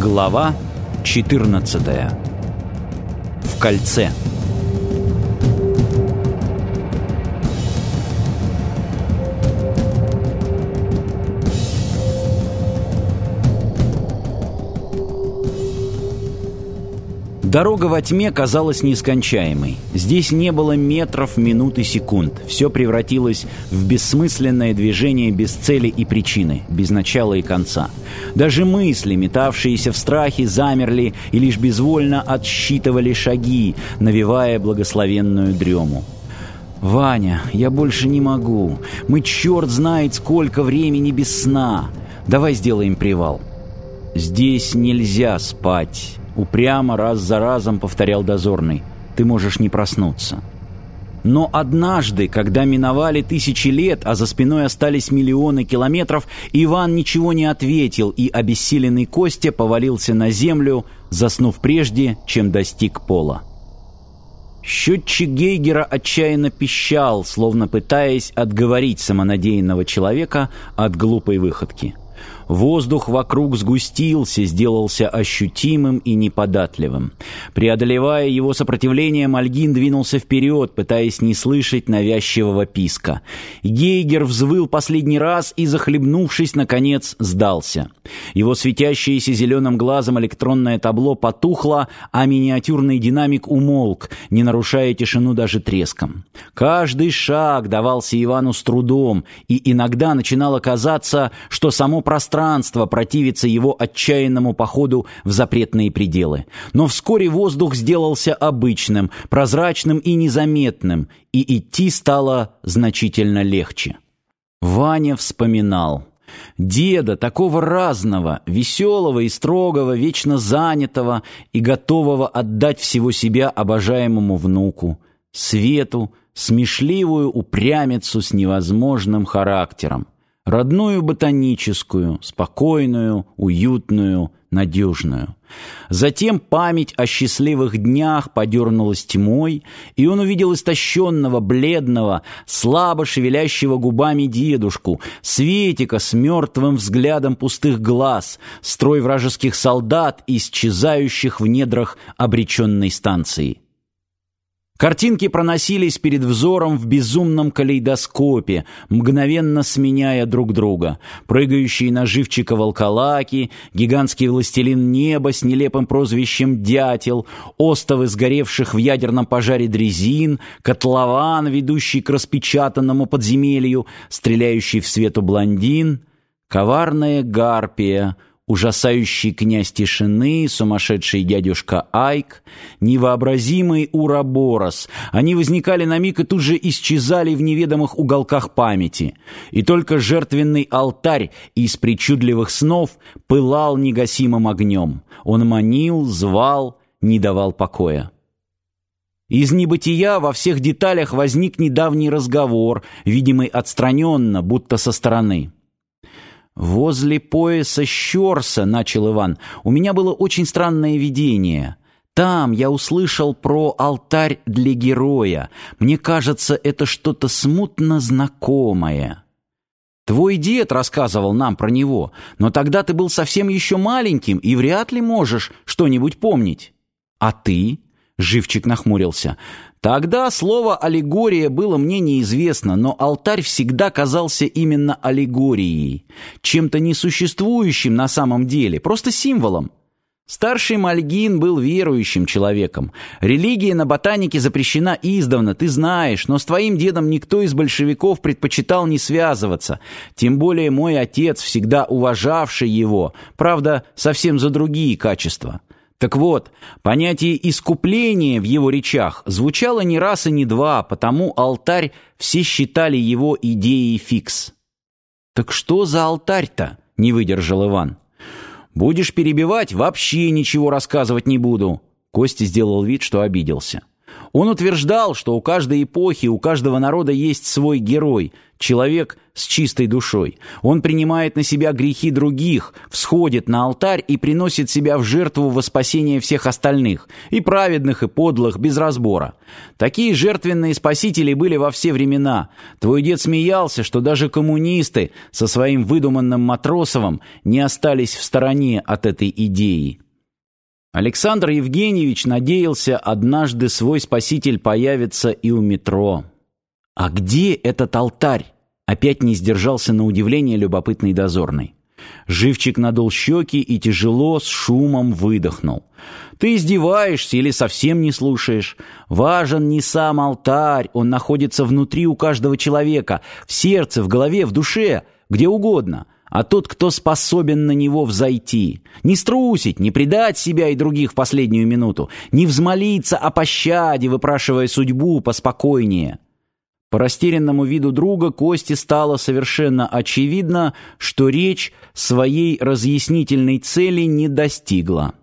Глава 14. В кольце. Дорога во тьме казалась нескончаемой. Здесь не было метров, минут и секунд. Все превратилось в бессмысленное движение без цели и причины, без начала и конца. Даже мысли, метавшиеся в страхе, замерли и лишь безвольно отсчитывали шаги, навевая благословенную дрему. «Ваня, я больше не могу. Мы черт знает сколько времени без сна. Давай сделаем привал». «Здесь нельзя спать». Упрямо раз за разом повторял дозорный. «Ты можешь не проснуться». Но однажды, когда миновали тысячи лет, а за спиной остались миллионы километров, Иван ничего не ответил, и обессиленный Костя повалился на землю, заснув прежде, чем достиг пола. Счетчик Гейгера отчаянно пищал, словно пытаясь отговорить самонадеянного человека от глупой выходки. Воздух вокруг сгустился, сделался ощутимым и неподатливым. Преодолевая его сопротивление, Мальгин двинулся вперед, пытаясь не слышать навязчивого писка. Гейгер взвыл последний раз и, захлебнувшись, наконец сдался. Его светящееся зеленым глазом электронное табло потухло, а миниатюрный динамик умолк, не нарушая тишину даже треском. Каждый шаг давался Ивану с трудом, и иногда начинало казаться, что само пространство пространство противиться его отчаянному походу в запретные пределы. Но вскоре воздух сделался обычным, прозрачным и незаметным, и идти стало значительно легче. Ваня вспоминал. Деда, такого разного, веселого и строгого, вечно занятого и готового отдать всего себя обожаемому внуку, Свету, смешливую упрямицу с невозможным характером родную ботаническую, спокойную, уютную, надежную. Затем память о счастливых днях подернулась тьмой, и он увидел истощенного, бледного, слабо шевелящего губами дедушку, Светика с мертвым взглядом пустых глаз, строй вражеских солдат, исчезающих в недрах обреченной станции. Картинки проносились перед взором в безумном калейдоскопе, мгновенно сменяя друг друга. Прыгающие на живчика волколаки, гигантский властелин неба с нелепым прозвищем «Дятел», остовы сгоревших в ядерном пожаре дрезин, котлован, ведущий к распечатанному подземелью, стреляющий в свету блондин, коварная гарпия — ужасающий князь тишины, сумасшедший дядюшка Айк, невообразимый Ураборос. Они возникали на миг и тут же исчезали в неведомых уголках памяти. И только жертвенный алтарь из причудливых снов пылал негасимым огнем. Он манил, звал, не давал покоя. Из небытия во всех деталях возник недавний разговор, видимый отстраненно, будто со стороны. «Возле пояса Щерса», — начал Иван, — «у меня было очень странное видение». Там я услышал про алтарь для героя. Мне кажется, это что-то смутно знакомое. Твой дед рассказывал нам про него, но тогда ты был совсем еще маленьким и вряд ли можешь что-нибудь помнить. А ты? Живчик нахмурился. Тогда слово «аллегория» было мне неизвестно, но алтарь всегда казался именно аллегорией, чем-то несуществующим на самом деле, просто символом. Старший Мальгин был верующим человеком. Религия на ботанике запрещена издавна, ты знаешь, но с твоим дедом никто из большевиков предпочитал не связываться. Тем более мой отец, всегда уважавший его, правда, совсем за другие качества. Так вот, понятие искупления в его речах звучало не раз и не два, потому алтарь все считали его идеей фикс. «Так что за алтарь-то?» — не выдержал Иван. «Будешь перебивать, вообще ничего рассказывать не буду». Костя сделал вид, что обиделся. Он утверждал, что у каждой эпохи, у каждого народа есть свой герой, человек с чистой душой. Он принимает на себя грехи других, всходит на алтарь и приносит себя в жертву во спасение всех остальных, и праведных, и подлых, без разбора. Такие жертвенные спасители были во все времена. Твой дед смеялся, что даже коммунисты со своим выдуманным Матросовым не остались в стороне от этой идеи. Александр Евгеньевич надеялся, однажды свой спаситель появится и у метро. «А где этот алтарь?» Опять не сдержался на удивление любопытный дозорный. Живчик надул щеки и тяжело, с шумом выдохнул. «Ты издеваешься или совсем не слушаешь? Важен не сам алтарь, он находится внутри у каждого человека, в сердце, в голове, в душе, где угодно а тот, кто способен на него взойти. Не струсить, не предать себя и других в последнюю минуту, не взмолиться о пощаде, выпрашивая судьбу поспокойнее. По растерянному виду друга Кости стало совершенно очевидно, что речь своей разъяснительной цели не достигла.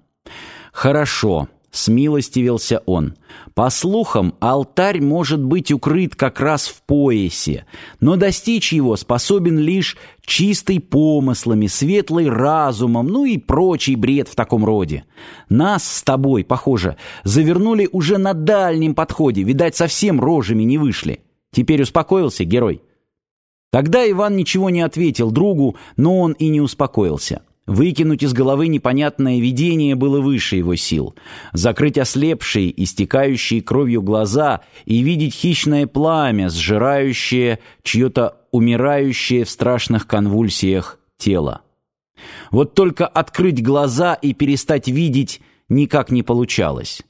«Хорошо», смилостивился он. По слухам, алтарь может быть укрыт как раз в поясе, но достичь его способен лишь чистый помыслами, светлый разумом, ну и прочий бред в таком роде. Нас с тобой, похоже, завернули уже на дальнем подходе, видать, совсем рожами не вышли. Теперь успокоился герой. Тогда Иван ничего не ответил другу, но он и не успокоился. Выкинуть из головы непонятное видение было выше его сил. Закрыть ослепшие, истекающие кровью глаза и видеть хищное пламя, сжирающее чье-то умирающее в страшных конвульсиях тело. Вот только открыть глаза и перестать видеть никак не получалось.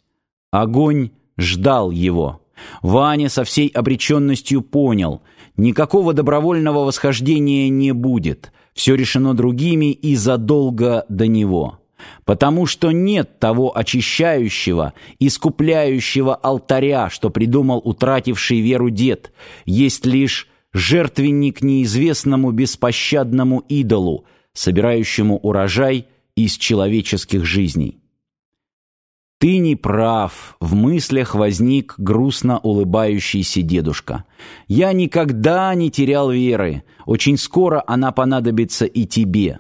Огонь ждал его. Ваня со всей обреченностью понял, никакого добровольного восхождения не будет — все решено другими и задолго до него. Потому что нет того очищающего, искупляющего алтаря, что придумал утративший веру дед. Есть лишь жертвенник неизвестному беспощадному идолу, собирающему урожай из человеческих жизней. «Ты не прав», — в мыслях возник грустно улыбающийся дедушка. «Я никогда не терял веры. Очень скоро она понадобится и тебе».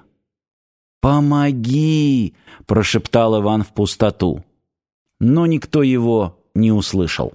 «Помоги!» — прошептал Иван в пустоту. Но никто его не услышал.